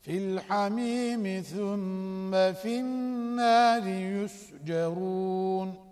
في الحميم ثم في النار يسجرون.